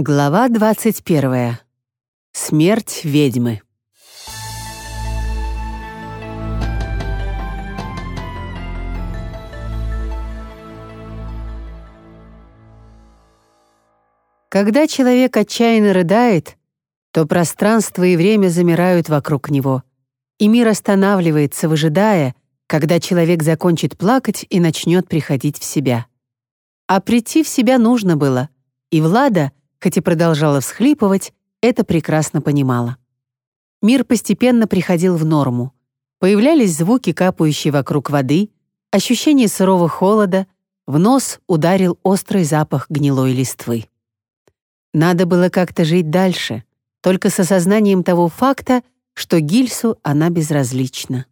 Глава 21. Смерть ведьмы. Когда человек отчаянно рыдает, то пространство и время замирают вокруг него, и мир останавливается, выжидая, когда человек закончит плакать и начнет приходить в себя. А прийти в себя нужно было, и Влада — хоть и продолжала всхлипывать, это прекрасно понимала. Мир постепенно приходил в норму. Появлялись звуки, капающие вокруг воды, ощущение сырого холода, в нос ударил острый запах гнилой листвы. Надо было как-то жить дальше, только с осознанием того факта, что Гильсу она безразлична.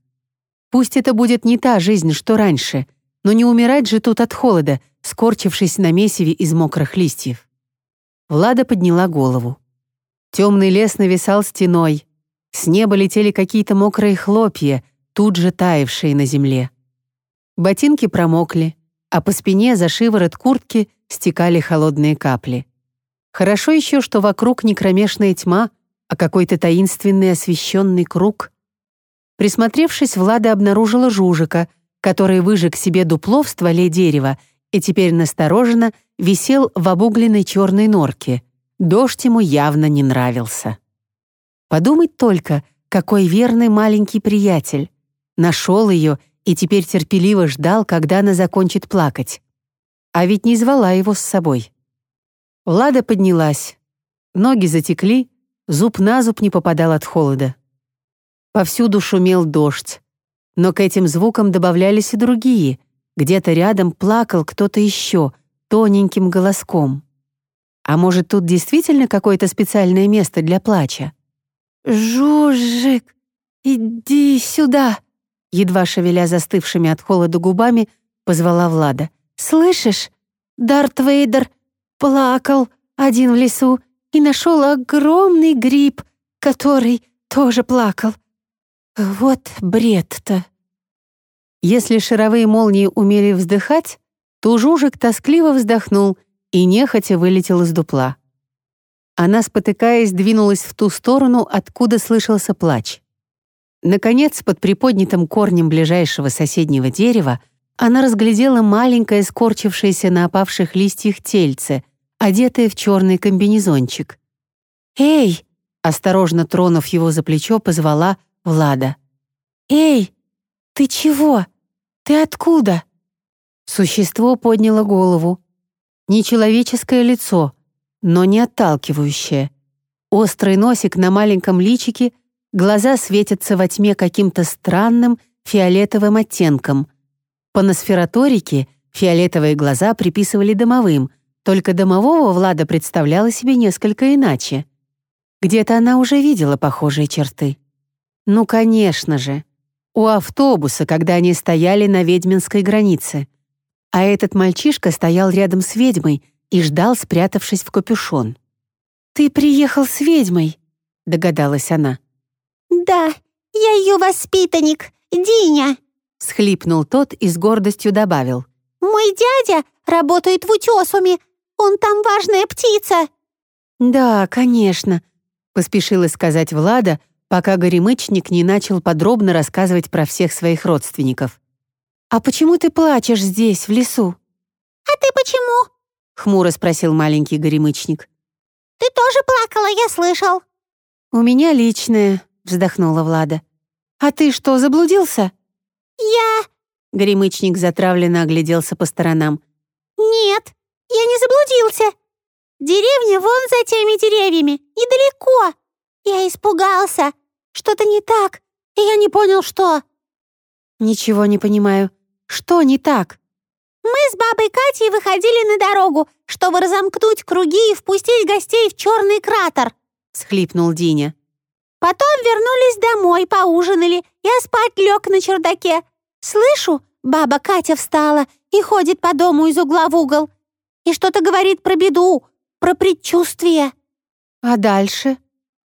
Пусть это будет не та жизнь, что раньше, но не умирать же тут от холода, скорчившись на месиве из мокрых листьев. Влада подняла голову. Темный лес нависал стеной. С неба летели какие-то мокрые хлопья, тут же таявшие на земле. Ботинки промокли, а по спине за шиворот куртки стекали холодные капли. Хорошо еще, что вокруг не кромешная тьма, а какой-то таинственный освещенный круг. Присмотревшись, Влада обнаружила жужика, который выжег себе дупло в стволе дерева и теперь настороженно висел в обугленной черной норке. Дождь ему явно не нравился. Подумать только, какой верный маленький приятель. Нашел ее и теперь терпеливо ждал, когда она закончит плакать. А ведь не звала его с собой. Влада поднялась. Ноги затекли, зуб на зуб не попадал от холода. Повсюду шумел дождь. Но к этим звукам добавлялись и другие, где-то рядом плакал кто-то еще, тоненьким голоском. А может, тут действительно какое-то специальное место для плача? «Жужик, иди сюда!» Едва шевеля застывшими от холода губами, позвала Влада. «Слышишь? Дарт Вейдер плакал один в лесу и нашел огромный гриб, который тоже плакал. Вот бред-то!» Если шаровые молнии умели вздыхать, то Жужик тоскливо вздохнул и нехотя вылетел из дупла. Она, спотыкаясь, двинулась в ту сторону, откуда слышался плач. Наконец, под приподнятым корнем ближайшего соседнего дерева она разглядела маленькое скорчившееся на опавших листьях тельце, одетое в черный комбинезончик. «Эй!» — осторожно тронув его за плечо, позвала Влада. «Эй, ты чего?» «Ты откуда?» Существо подняло голову. Нечеловеческое лицо, но не отталкивающее. Острый носик на маленьком личике, глаза светятся во тьме каким-то странным фиолетовым оттенком. По носфераторике фиолетовые глаза приписывали домовым, только домового Влада представляла себе несколько иначе. Где-то она уже видела похожие черты. Ну, конечно же у автобуса, когда они стояли на ведьминской границе. А этот мальчишка стоял рядом с ведьмой и ждал, спрятавшись в капюшон. «Ты приехал с ведьмой», — догадалась она. «Да, я ее воспитанник, Диня», — схлипнул тот и с гордостью добавил. «Мой дядя работает в утесуме, он там важная птица». «Да, конечно», — поспешила сказать Влада, пока горемычник не начал подробно рассказывать про всех своих родственников. «А почему ты плачешь здесь, в лесу?» «А ты почему?» — хмуро спросил маленький горемычник. «Ты тоже плакала, я слышал». «У меня личное», — вздохнула Влада. «А ты что, заблудился?» «Я...» — горемычник затравленно огляделся по сторонам. «Нет, я не заблудился. Деревня вон за теми деревьями, недалеко. Я испугался. Что-то не так, и я не понял, что. Ничего не понимаю. Что не так? Мы с бабой Катей выходили на дорогу, чтобы разомкнуть круги и впустить гостей в черный кратер, схлипнул Диня. Потом вернулись домой, поужинали. Я спать лег на чердаке. Слышу, баба Катя встала и ходит по дому из угла в угол. И что-то говорит про беду, про предчувствие. А дальше?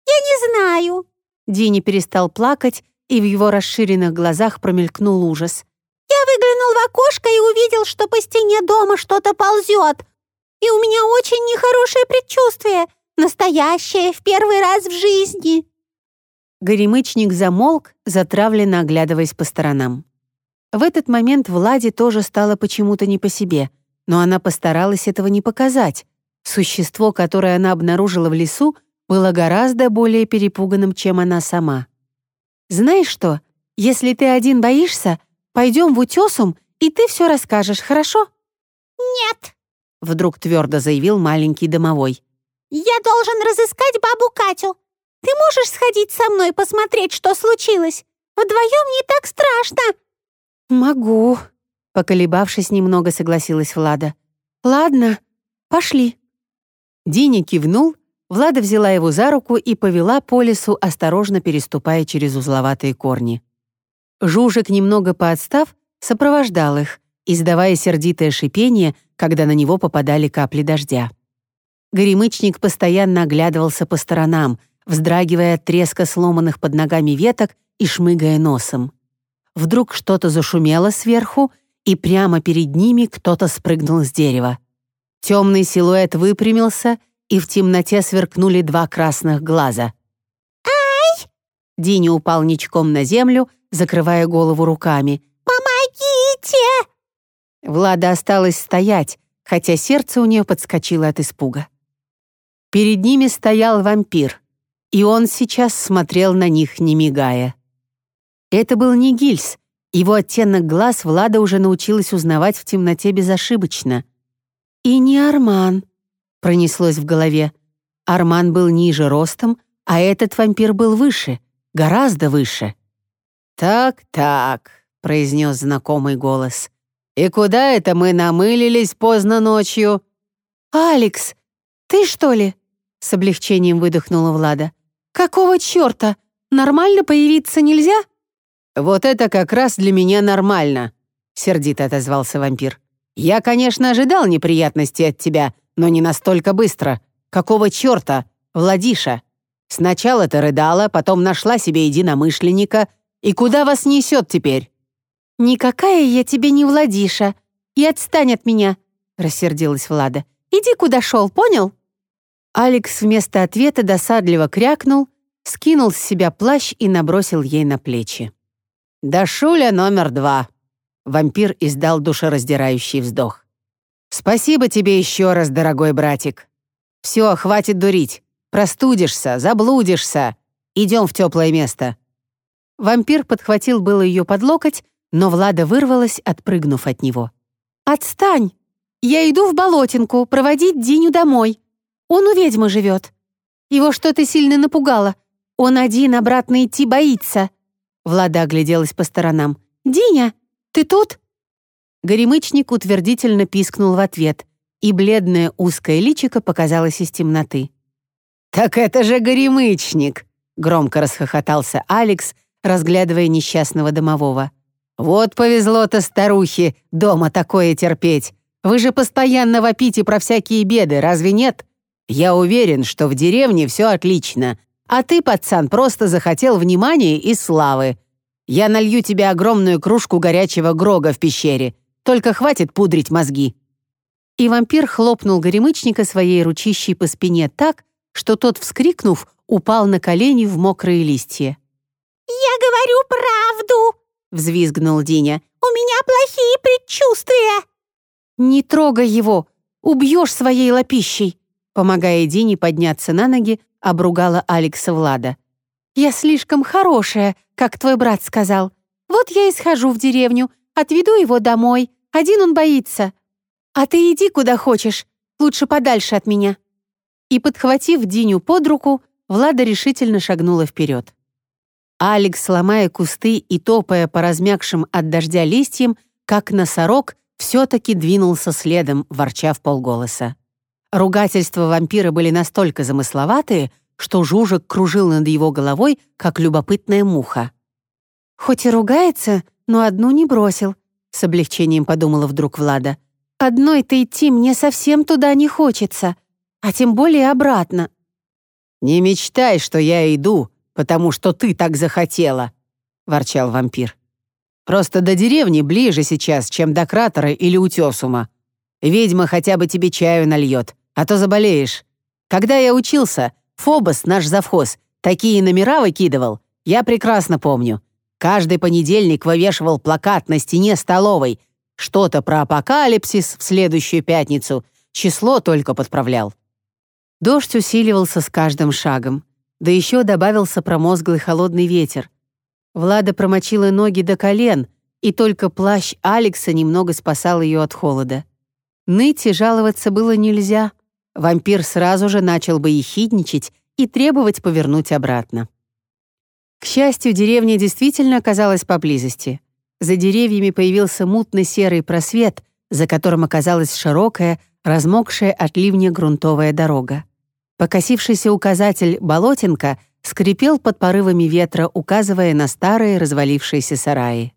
«Я не знаю». Дини перестал плакать, и в его расширенных глазах промелькнул ужас. «Я выглянул в окошко и увидел, что по стене дома что-то ползет. и у меня очень нехорошее предчувствие. Настоящее, в первый раз в жизни». Горемычник замолк, затравленно оглядываясь по сторонам. В этот момент Владе тоже стало почему-то не по себе, но она постаралась этого не показать. Существо, которое она обнаружила в лесу, было гораздо более перепуганным, чем она сама. «Знаешь что, если ты один боишься, пойдем в утесум, и ты все расскажешь, хорошо?» «Нет», — вдруг твердо заявил маленький домовой. «Я должен разыскать бабу Катю. Ты можешь сходить со мной посмотреть, что случилось? Вдвоем не так страшно». «Могу», — поколебавшись немного, согласилась Влада. «Ладно, пошли». Диня кивнул, Влада взяла его за руку и повела по лесу, осторожно переступая через узловатые корни. Жужик, немного поотстав, сопровождал их, издавая сердитое шипение, когда на него попадали капли дождя. Горемычник постоянно оглядывался по сторонам, вздрагивая от треска сломанных под ногами веток и шмыгая носом. Вдруг что-то зашумело сверху, и прямо перед ними кто-то спрыгнул с дерева. Темный силуэт выпрямился, и в темноте сверкнули два красных глаза. «Ай!» Диня упал ничком на землю, закрывая голову руками. «Помогите!» Влада осталась стоять, хотя сердце у нее подскочило от испуга. Перед ними стоял вампир, и он сейчас смотрел на них, не мигая. Это был не Гильс, его оттенок глаз Влада уже научилась узнавать в темноте безошибочно. И не Арман, пронеслось в голове. Арман был ниже ростом, а этот вампир был выше, гораздо выше. «Так-так», — произнес знакомый голос. «И куда это мы намылились поздно ночью?» «Алекс, ты что ли?» — с облегчением выдохнула Влада. «Какого черта? Нормально появиться нельзя?» «Вот это как раз для меня нормально», — сердито отозвался вампир. «Я, конечно, ожидал неприятностей от тебя, но не настолько быстро. Какого черта, Владиша? Сначала ты рыдала, потом нашла себе единомышленника. И куда вас несет теперь?» «Никакая я тебе не Владиша. И отстань от меня», — рассердилась Влада. «Иди, куда шел, понял?» Алекс вместо ответа досадливо крякнул, скинул с себя плащ и набросил ей на плечи. «Дашуля номер два», — вампир издал душераздирающий вздох. «Спасибо тебе еще раз, дорогой братик. Все, хватит дурить. Простудишься, заблудишься. Идем в теплое место». Вампир подхватил было ее под локоть, но Влада вырвалась, отпрыгнув от него. «Отстань! Я иду в болотинку проводить Диню домой. Он у ведьмы живет. Его что-то сильно напугало. Он один обратно идти боится». Влада огляделась по сторонам. «Диня, ты тут?» Горемычник утвердительно пискнул в ответ, и бледное узкое личико показалось из темноты. «Так это же горемычник!» — громко расхохотался Алекс, разглядывая несчастного домового. «Вот повезло-то старухе дома такое терпеть. Вы же постоянно вопите про всякие беды, разве нет? Я уверен, что в деревне все отлично, а ты, пацан, просто захотел внимания и славы. Я налью тебе огромную кружку горячего грога в пещере. Только хватит пудрить мозги». И вампир хлопнул горемычника своей ручищей по спине так, что тот, вскрикнув, упал на колени в мокрые листья. «Я говорю правду!» — взвизгнул Диня. «У меня плохие предчувствия!» «Не трогай его! Убьешь своей лапищей!» Помогая Дине подняться на ноги, обругала Алекса Влада. «Я слишком хорошая, как твой брат сказал. Вот я и схожу в деревню, отведу его домой. Один он боится. А ты иди куда хочешь, лучше подальше от меня». И, подхватив Диню под руку, Влада решительно шагнула вперед. Алекс, ломая кусты и топая по размягшим от дождя листьям, как носорог, все-таки двинулся следом, ворча в полголоса. Ругательства вампира были настолько замысловатые, что Жужик кружил над его головой, как любопытная муха. «Хоть и ругается, но одну не бросил», — с облегчением подумала вдруг Влада. «Одной-то идти мне совсем туда не хочется, а тем более обратно». «Не мечтай, что я иду, потому что ты так захотела», — ворчал вампир. «Просто до деревни ближе сейчас, чем до кратера или утесума. Ведьма хотя бы тебе чаю нальет, а то заболеешь. Когда я учился, Фобос, наш завхоз, такие номера выкидывал, я прекрасно помню. Каждый понедельник вывешивал плакат на стене столовой. Что-то про апокалипсис в следующую пятницу. Число только подправлял. Дождь усиливался с каждым шагом. Да еще добавился промозглый холодный ветер. Влада промочила ноги до колен, и только плащ Алекса немного спасал ее от холода. Ныть и жаловаться было нельзя. Вампир сразу же начал бы ехидничать и требовать повернуть обратно. К счастью, деревня действительно оказалась поблизости. За деревьями появился мутный серый просвет, за которым оказалась широкая, размокшая от ливня грунтовая дорога. Покосившийся указатель «Болотинка» скрипел под порывами ветра, указывая на старые развалившиеся сараи.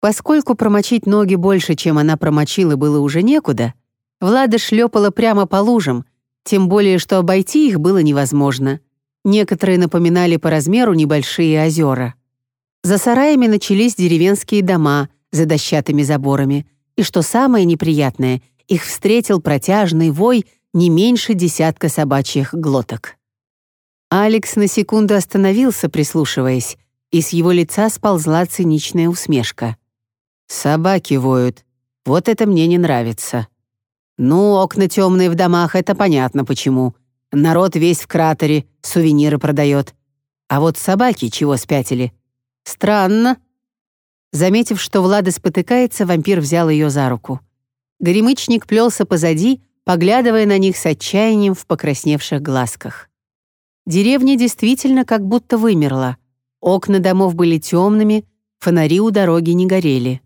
Поскольку промочить ноги больше, чем она промочила, было уже некуда, Влада шлепала прямо по лужам, тем более, что обойти их было невозможно. Некоторые напоминали по размеру небольшие озера. За сараями начались деревенские дома за дощатыми заборами, и, что самое неприятное, их встретил протяжный вой не меньше десятка собачьих глоток. Алекс на секунду остановился, прислушиваясь, и с его лица сползла циничная усмешка. «Собаки воют. Вот это мне не нравится». «Ну, окна темные в домах, это понятно почему. Народ весь в кратере, сувениры продает. А вот собаки чего спятили? Странно». Заметив, что Влада спотыкается, вампир взял ее за руку. Горемычник плелся позади, поглядывая на них с отчаянием в покрасневших глазках. Деревня действительно как будто вымерла. Окна домов были темными, фонари у дороги не горели.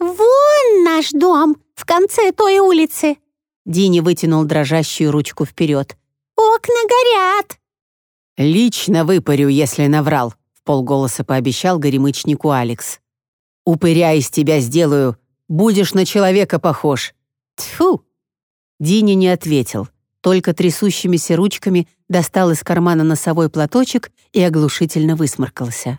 «Вон наш дом!» в конце той улицы». Дини вытянул дрожащую ручку вперед. «Окна горят!» «Лично выпарю, если наврал», — в полголоса пообещал горемычнику Алекс. «Упыря из тебя сделаю, будешь на человека похож». Тьфу! Дини не ответил, только трясущимися ручками достал из кармана носовой платочек и оглушительно высморкался.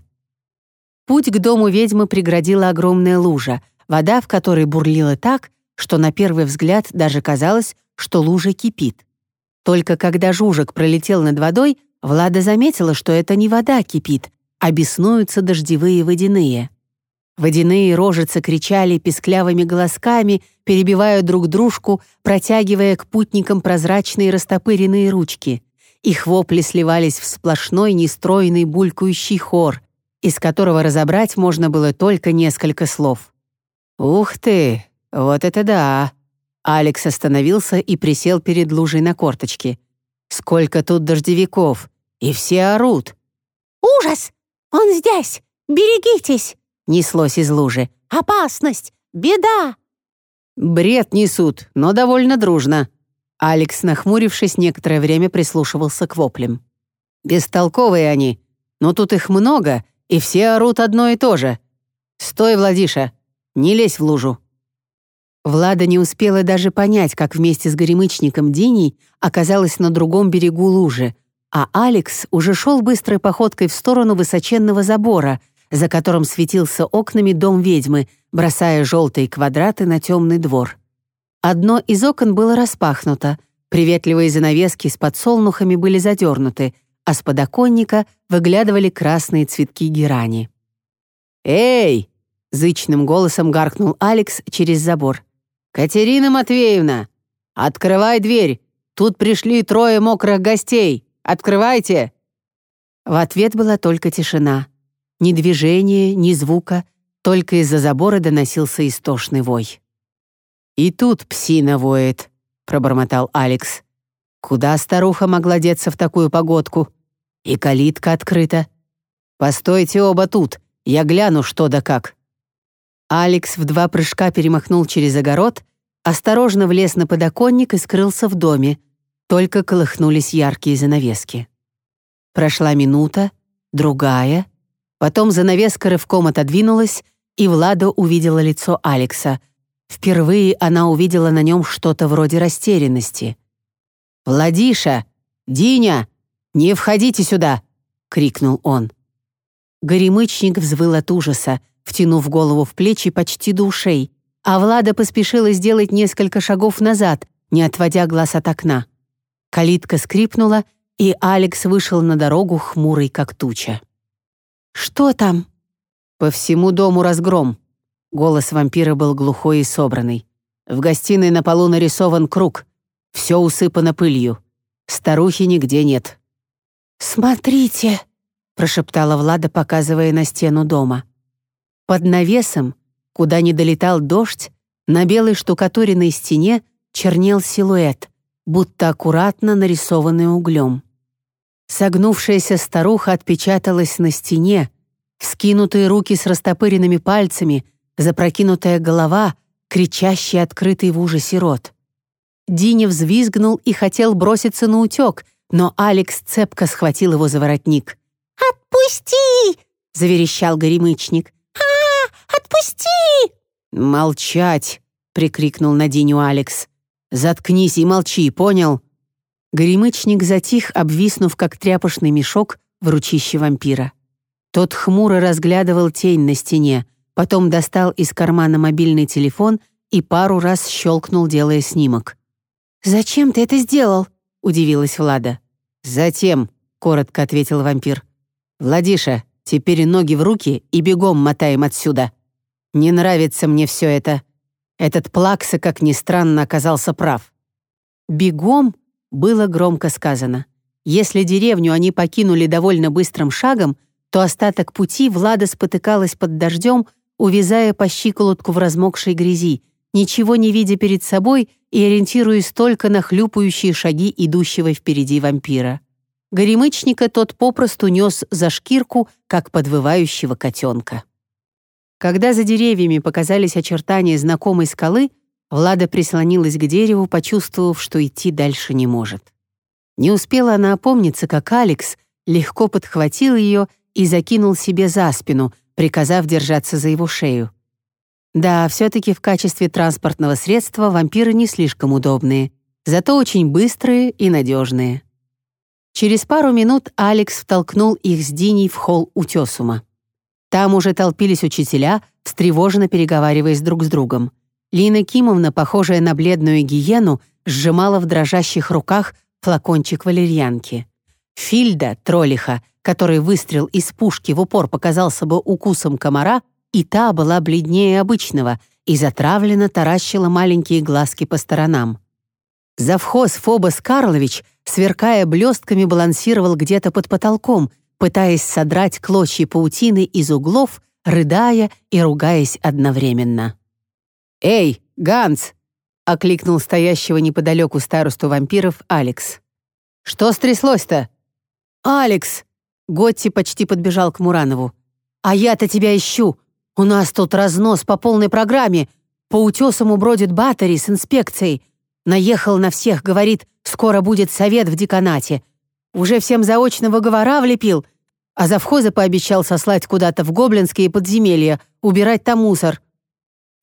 Путь к дому ведьмы преградила огромная лужа, вода в которой бурлила так, что на первый взгляд даже казалось, что лужа кипит. Только когда жужик пролетел над водой, Влада заметила, что это не вода кипит, а беснуются дождевые водяные. Водяные рожицы кричали песклявыми голосками, перебивая друг дружку, протягивая к путникам прозрачные растопыренные ручки. Их вопли сливались в сплошной нестройный булькающий хор, из которого разобрать можно было только несколько слов. «Ух ты! «Вот это да!» Алекс остановился и присел перед лужей на корточке. «Сколько тут дождевиков! И все орут!» «Ужас! Он здесь! Берегитесь!» Неслось из лужи. «Опасность! Беда!» «Бред несут, но довольно дружно!» Алекс, нахмурившись, некоторое время прислушивался к воплям. «Бестолковые они, но тут их много, и все орут одно и то же. Стой, Владиша, не лезь в лужу!» Влада не успела даже понять, как вместе с горемычником Диней оказалась на другом берегу лужи, а Алекс уже шел быстрой походкой в сторону высоченного забора, за которым светился окнами дом ведьмы, бросая желтые квадраты на темный двор. Одно из окон было распахнуто, приветливые занавески с подсолнухами были задернуты, а с подоконника выглядывали красные цветки герани. «Эй!» — зычным голосом гаркнул Алекс через забор. «Катерина Матвеевна, открывай дверь! Тут пришли трое мокрых гостей! Открывайте!» В ответ была только тишина. Ни движения, ни звука, только из-за забора доносился истошный вой. «И тут псина воет», — пробормотал Алекс. «Куда старуха могла деться в такую погодку? И калитка открыта. Постойте оба тут, я гляну, что да как». Алекс в два прыжка перемахнул через огород, осторожно влез на подоконник и скрылся в доме, только колыхнулись яркие занавески. Прошла минута, другая, потом занавеска рывком отодвинулась, и Влада увидела лицо Алекса. Впервые она увидела на нем что-то вроде растерянности. «Владиша! Диня! Не входите сюда!» — крикнул он. Горемычник взвыл от ужаса, втянув голову в плечи почти до ушей. а Влада поспешила сделать несколько шагов назад, не отводя глаз от окна. Калитка скрипнула, и Алекс вышел на дорогу хмурый, как туча. «Что там?» «По всему дому разгром». Голос вампира был глухой и собранный. В гостиной на полу нарисован круг. Все усыпано пылью. Старухи нигде нет. «Смотрите!» — прошептала Влада, показывая на стену дома. Под навесом, куда не долетал дождь, на белой штукатуренной стене чернел силуэт, будто аккуратно нарисованный углем. Согнувшаяся старуха отпечаталась на стене, вскинутые руки с растопыренными пальцами, запрокинутая голова, кричащий открытый в ужасе рот. Диня взвизгнул и хотел броситься на утек, но Алекс цепко схватил его за воротник. «Отпусти!» — заверещал горемычник. «А, отпусти!» «Молчать!» — прикрикнул на Диню Алекс. «Заткнись и молчи, понял?» Горемычник затих, обвиснув, как тряпочный мешок в ручище вампира. Тот хмуро разглядывал тень на стене, потом достал из кармана мобильный телефон и пару раз щелкнул, делая снимок. «Зачем ты это сделал?» — удивилась Влада. «Затем», — коротко ответил вампир. «Владиша, теперь ноги в руки и бегом мотаем отсюда. Не нравится мне все это. Этот Плакса, как ни странно, оказался прав». «Бегом» было громко сказано. Если деревню они покинули довольно быстрым шагом, то остаток пути Влада спотыкалась под дождем, увязая по щиколотку в размокшей грязи, ничего не видя перед собой и ориентируясь только на хлюпающие шаги идущего впереди вампира. Горемычника тот попросту нес за шкирку, как подвывающего котенка. Когда за деревьями показались очертания знакомой скалы, Влада прислонилась к дереву, почувствовав, что идти дальше не может. Не успела она опомниться, как Алекс легко подхватил ее и закинул себе за спину, приказав держаться за его шею. Да, все-таки в качестве транспортного средства вампиры не слишком удобные, зато очень быстрые и надежные. Через пару минут Алекс втолкнул их с Диней в холл утесума. Там уже толпились учителя, встревоженно переговариваясь друг с другом. Лина Кимовна, похожая на бледную гиену, сжимала в дрожащих руках флакончик валерьянки. Фильда, троллиха, который выстрел из пушки в упор показался бы укусом комара, и та была бледнее обычного и затравленно таращила маленькие глазки по сторонам. Завхоз Фобос Карлович, сверкая блестками, балансировал где-то под потолком, пытаясь содрать клочья паутины из углов, рыдая и ругаясь одновременно. «Эй, Ганс!» — окликнул стоящего неподалеку старосту вампиров Алекс. «Что стряслось-то?» «Алекс!» — Готти почти подбежал к Муранову. «А я-то тебя ищу! У нас тут разнос по полной программе. По утесам убродит Батари с инспекцией. Наехал на всех, говорит, скоро будет совет в деканате. Уже всем заочно выговора влепил, а завхоза пообещал сослать куда-то в гоблинские подземелья, убирать там мусор.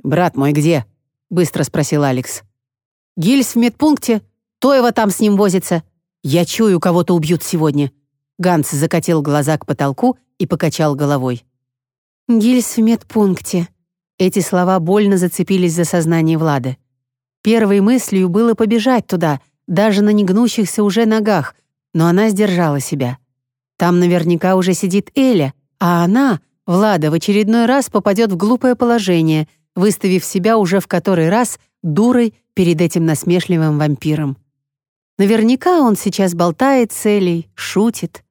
«Брат мой где?» — быстро спросил Алекс. «Гильз в медпункте. Тоева там с ним возится. Я чую, кого-то убьют сегодня». Ганс закатил глаза к потолку и покачал головой. «Гильз в медпункте». Эти слова больно зацепились за сознание Влады. Первой мыслью было побежать туда, даже на негнущихся уже ногах, но она сдержала себя. Там наверняка уже сидит Эля, а она, Влада, в очередной раз попадет в глупое положение, выставив себя уже в который раз дурой перед этим насмешливым вампиром. Наверняка он сейчас болтает с Элей, шутит.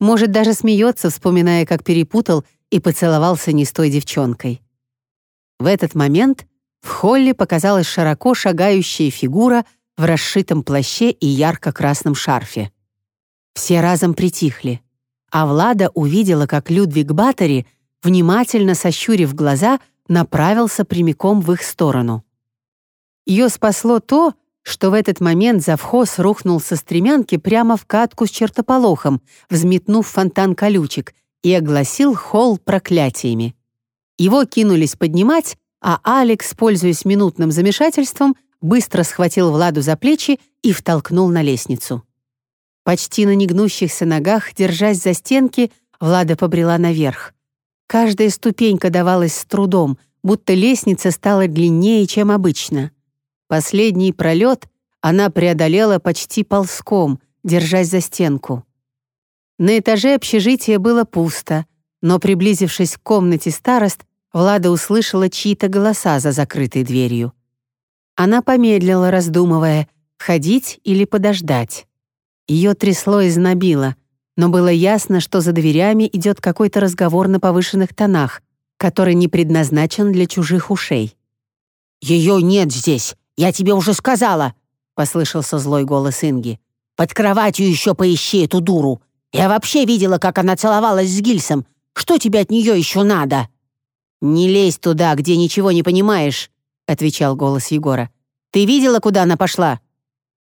Может, даже смеется, вспоминая, как перепутал и поцеловался не с той девчонкой. В этот момент в холле показалась широко шагающая фигура в расшитом плаще и ярко-красном шарфе. Все разом притихли, а Влада увидела, как Людвиг Баттери, внимательно сощурив глаза, направился прямиком в их сторону. Ее спасло то, что в этот момент завхоз рухнул со стремянки прямо в катку с чертополохом, взметнув фонтан колючек — и огласил холл проклятиями. Его кинулись поднимать, а Алекс, пользуясь минутным замешательством, быстро схватил Владу за плечи и втолкнул на лестницу. Почти на негнущихся ногах, держась за стенки, Влада побрела наверх. Каждая ступенька давалась с трудом, будто лестница стала длиннее, чем обычно. Последний пролет она преодолела почти ползком, держась за стенку. На этаже общежития было пусто, но, приблизившись к комнате старост, Влада услышала чьи-то голоса за закрытой дверью. Она помедлила, раздумывая, входить или подождать. Ее трясло и знобило, но было ясно, что за дверями идет какой-то разговор на повышенных тонах, который не предназначен для чужих ушей. «Ее нет здесь, я тебе уже сказала!» — послышался злой голос Инги. «Под кроватью еще поищи эту дуру. Я вообще видела, как она целовалась с Гильсом. Что тебе от нее еще надо?» «Не лезь туда, где ничего не понимаешь», — отвечал голос Егора. «Ты видела, куда она пошла?»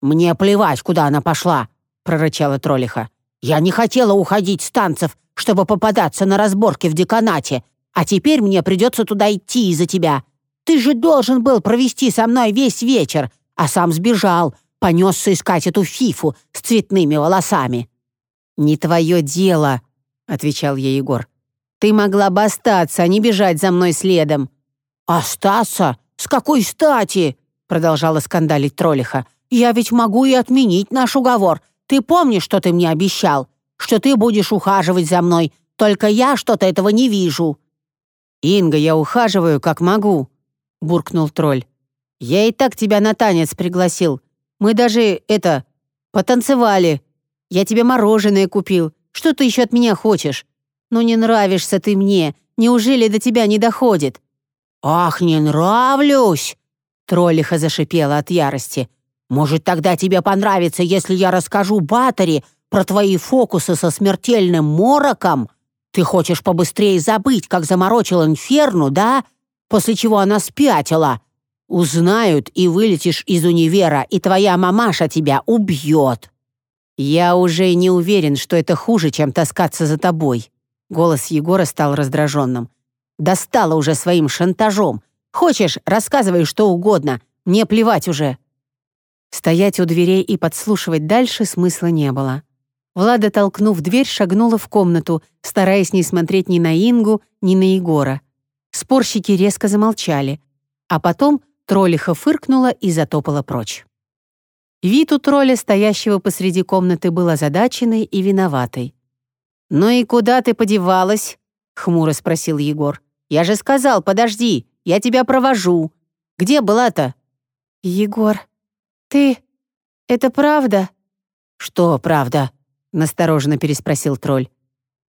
«Мне плевать, куда она пошла», — прорычала Троллиха. «Я не хотела уходить с танцев, чтобы попадаться на разборки в деканате, а теперь мне придется туда идти из-за тебя. Ты же должен был провести со мной весь вечер, а сам сбежал, понесся искать эту фифу с цветными волосами». «Не твое дело», — отвечал ей Егор. «Ты могла бы остаться, а не бежать за мной следом». «Остаться? С какой стати?» — продолжала скандалить Троллиха. «Я ведь могу и отменить наш уговор. Ты помнишь, что ты мне обещал? Что ты будешь ухаживать за мной, только я что-то этого не вижу». «Инга, я ухаживаю, как могу», — буркнул тролль. «Я и так тебя на танец пригласил. Мы даже, это, потанцевали. Я тебе мороженое купил. Что ты еще от меня хочешь? Ну не нравишься ты мне. Неужели до тебя не доходит?» «Ах, не нравлюсь!» Троллиха зашипела от ярости. «Может, тогда тебе понравится, если я расскажу Батаре про твои фокусы со смертельным мороком? Ты хочешь побыстрее забыть, как заморочил Инферну, да? После чего она спятила. Узнают, и вылетишь из универа, и твоя мамаша тебя убьет». «Я уже не уверен, что это хуже, чем таскаться за тобой». Голос Егора стал раздраженным. «Достала уже своим шантажом. Хочешь, рассказывай что угодно. Мне плевать уже». Стоять у дверей и подслушивать дальше смысла не было. Влада, толкнув дверь, шагнула в комнату, стараясь не смотреть ни на Ингу, ни на Егора. Спорщики резко замолчали, а потом троллиха фыркнула и затопала прочь. Вид у тролля, стоящего посреди комнаты, был озадаченный и виноватый. «Ну и куда ты подевалась?» — хмуро спросил Егор. «Я же сказал, подожди, я тебя провожу. Где была-то?» «Егор, ты... это правда?» «Что правда?» — настороженно переспросил тролль.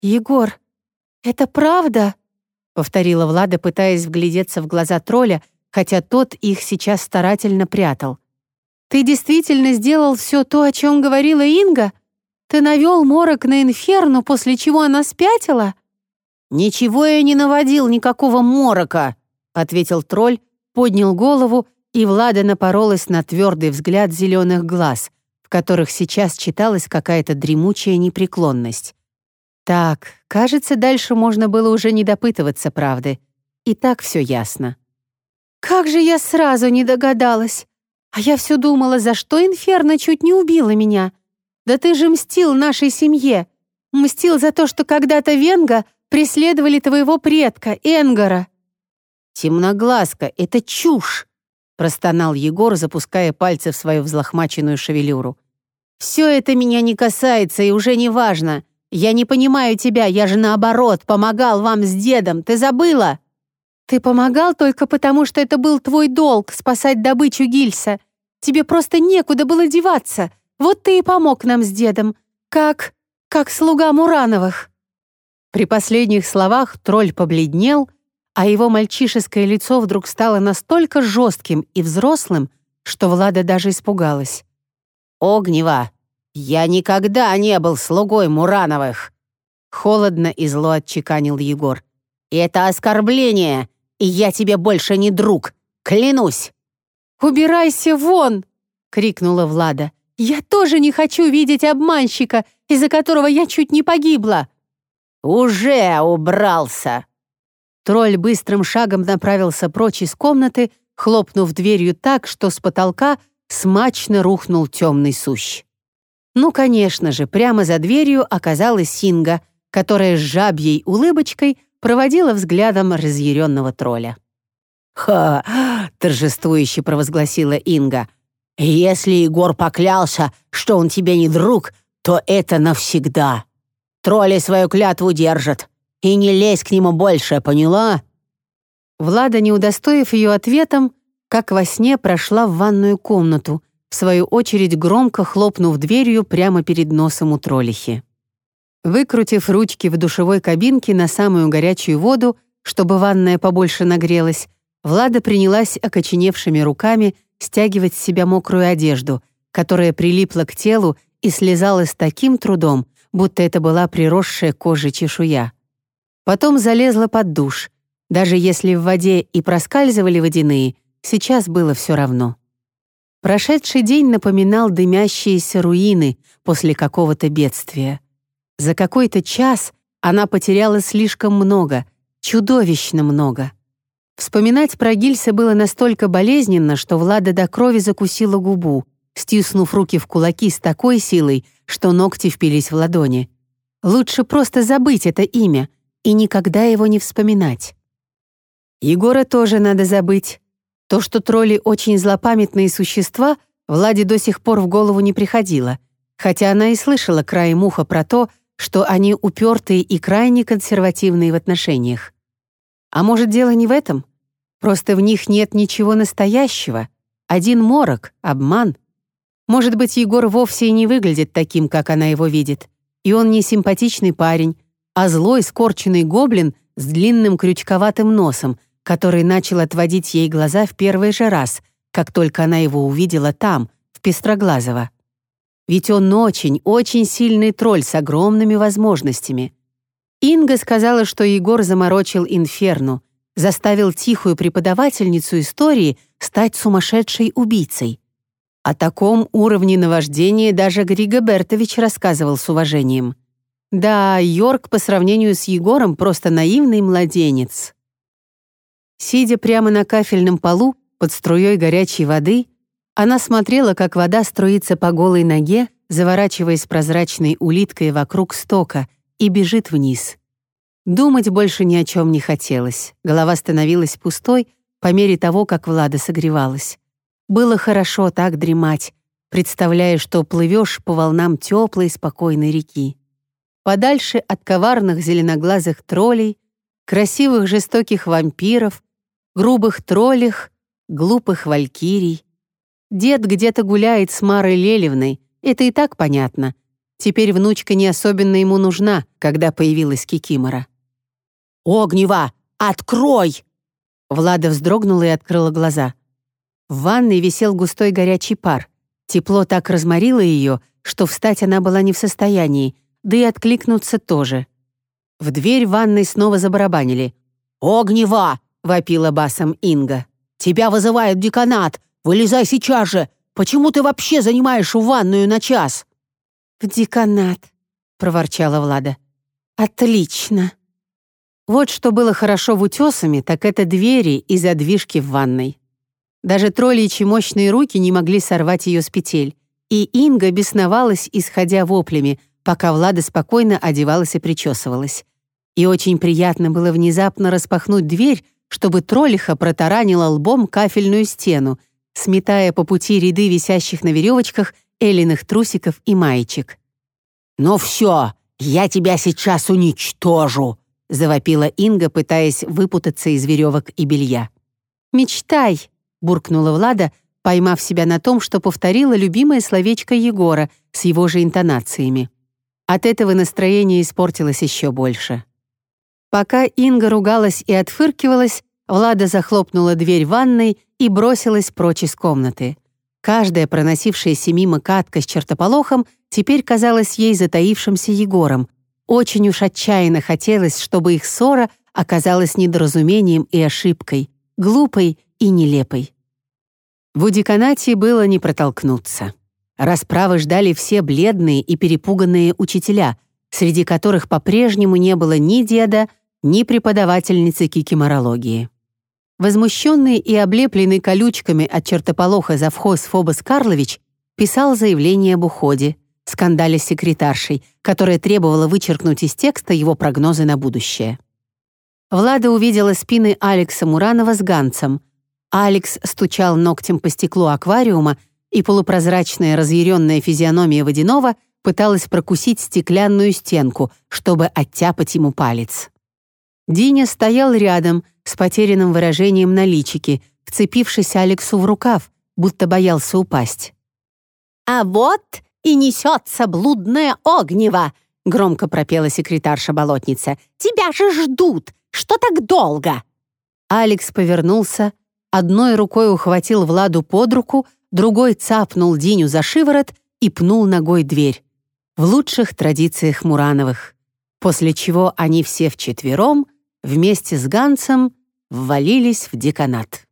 «Егор, это правда?» — повторила Влада, пытаясь вглядеться в глаза тролля, хотя тот их сейчас старательно прятал. «Ты действительно сделал все то, о чем говорила Инга? Ты навел морок на Инферну, после чего она спятила?» «Ничего я не наводил, никакого морока», — ответил тролль, поднял голову, и Влада напоролась на твердый взгляд зеленых глаз, в которых сейчас читалась какая-то дремучая непреклонность. Так, кажется, дальше можно было уже не допытываться правды. И так все ясно. «Как же я сразу не догадалась! А я все думала, за что Инферно чуть не убила меня. Да ты же мстил нашей семье. Мстил за то, что когда-то Венга преследовали твоего предка, Энгара». «Темноглазка, это чушь!» простонал Егор, запуская пальцы в свою взлохмаченную шевелюру. «Все это меня не касается и уже не важно. Я не понимаю тебя, я же наоборот помогал вам с дедом, ты забыла?» «Ты помогал только потому, что это был твой долг — спасать добычу Гильса. Тебе просто некуда было деваться. Вот ты и помог нам с дедом. Как... как слуга Мурановых». При последних словах тролль побледнел, а его мальчишеское лицо вдруг стало настолько жестким и взрослым, что Влада даже испугалась. «Огнева, я никогда не был слугой Мурановых!» Холодно и зло отчеканил Егор. «Это оскорбление! и я тебе больше не друг, клянусь!» «Убирайся вон!» — крикнула Влада. «Я тоже не хочу видеть обманщика, из-за которого я чуть не погибла!» «Уже убрался!» Тролль быстрым шагом направился прочь из комнаты, хлопнув дверью так, что с потолка смачно рухнул темный сущ. Ну, конечно же, прямо за дверью оказалась Синга, которая с жабьей улыбочкой проводила взглядом разъяренного тролля. «Ха!» — торжествующе провозгласила Инга. «Если Егор поклялся, что он тебе не друг, то это навсегда. Тролли свою клятву держат. И не лезь к нему больше, поняла?» Влада, не удостоив ее ответом, как во сне прошла в ванную комнату, в свою очередь громко хлопнув дверью прямо перед носом у троллихи. Выкрутив ручки в душевой кабинке на самую горячую воду, чтобы ванная побольше нагрелась, Влада принялась окоченевшими руками стягивать с себя мокрую одежду, которая прилипла к телу и слезала с таким трудом, будто это была приросшая кожа чешуя. Потом залезла под душ. Даже если в воде и проскальзывали водяные, сейчас было все равно. Прошедший день напоминал дымящиеся руины после какого-то бедствия. За какой-то час она потеряла слишком много, чудовищно много. Вспоминать про Гильса было настолько болезненно, что Влада до крови закусила губу, стиснув руки в кулаки с такой силой, что ногти впились в ладони. Лучше просто забыть это имя и никогда его не вспоминать. Егора тоже надо забыть. То, что тролли очень злопамятные существа, Владе до сих пор в голову не приходило, хотя она и слышала краем уха про то, что они упертые и крайне консервативные в отношениях. А может, дело не в этом? Просто в них нет ничего настоящего. Один морок, обман. Может быть, Егор вовсе и не выглядит таким, как она его видит. И он не симпатичный парень, а злой, скорченный гоблин с длинным крючковатым носом, который начал отводить ей глаза в первый же раз, как только она его увидела там, в Пестроглазово. Ведь он очень, очень сильный тролль с огромными возможностями. Инга сказала, что Егор заморочил инферну, заставил тихую преподавательницу истории стать сумасшедшей убийцей. О таком уровне наваждения даже Григо Бертович рассказывал с уважением. Да, Йорк по сравнению с Егором просто наивный младенец. Сидя прямо на кафельном полу под струей горячей воды, она смотрела, как вода струится по голой ноге, заворачиваясь прозрачной улиткой вокруг стока, и бежит вниз. Думать больше ни о чем не хотелось. Голова становилась пустой по мере того, как Влада согревалась. Было хорошо так дремать, представляя, что плывешь по волнам теплой, спокойной реки. Подальше от коварных зеленоглазых троллей, красивых жестоких вампиров, грубых троллях, глупых валькирий. Дед где-то гуляет с Марой Лелевной, это и так понятно. Теперь внучка не особенно ему нужна, когда появилась Кикимора. «Огнева, открой!» Влада вздрогнула и открыла глаза. В ванной висел густой горячий пар. Тепло так разморило ее, что встать она была не в состоянии, да и откликнуться тоже. В дверь ванной снова забарабанили. «Огнева!» — вопила басом Инга. «Тебя вызывает деканат! Вылезай сейчас же! Почему ты вообще занимаешь ванную на час?» «В деканат», — проворчала Влада. «Отлично». Вот что было хорошо в утесами, так это двери и задвижки в ванной. Даже тролличьи мощные руки не могли сорвать ее с петель, и Инга бесновалась, исходя воплями, пока Влада спокойно одевалась и причесывалась. И очень приятно было внезапно распахнуть дверь, чтобы троллиха протаранила лбом кафельную стену — сметая по пути ряды висящих на веревочках элиных трусиков и маечек. «Ну все, я тебя сейчас уничтожу!» — завопила Инга, пытаясь выпутаться из веревок и белья. «Мечтай!» — буркнула Влада, поймав себя на том, что повторила любимое словечко Егора с его же интонациями. От этого настроение испортилось еще больше. Пока Инга ругалась и отфыркивалась, Влада захлопнула дверь ванной и бросилась прочь из комнаты. Каждая проносившаяся мимо катка с чертополохом теперь казалась ей затаившимся Егором. Очень уж отчаянно хотелось, чтобы их ссора оказалась недоразумением и ошибкой, глупой и нелепой. В удеканате было не протолкнуться. Расправы ждали все бледные и перепуганные учителя, среди которых по-прежнему не было ни деда, ни преподавательницы кикиморологии. Возмущенный и облепленный колючками от чертополоха завхоз Фобос Карлович писал заявление об уходе, скандале с секретаршей, которая требовала вычеркнуть из текста его прогнозы на будущее. Влада увидела спины Алекса Муранова с Ганцем, Алекс стучал ногтем по стеклу аквариума, и полупрозрачная разъяренная физиономия водяного пыталась прокусить стеклянную стенку, чтобы оттяпать ему палец. Диня стоял рядом с потерянным выражением на личике, вцепившись Алексу в рукав, будто боялся упасть. «А вот и несется блудное огнево!» — громко пропела секретарша-болотница. «Тебя же ждут! Что так долго?» Алекс повернулся, одной рукой ухватил Владу под руку, другой цапнул Диню за шиворот и пнул ногой дверь. В лучших традициях Мурановых. После чего они все вчетвером, вместе с Ганцем, ввалились в деканат.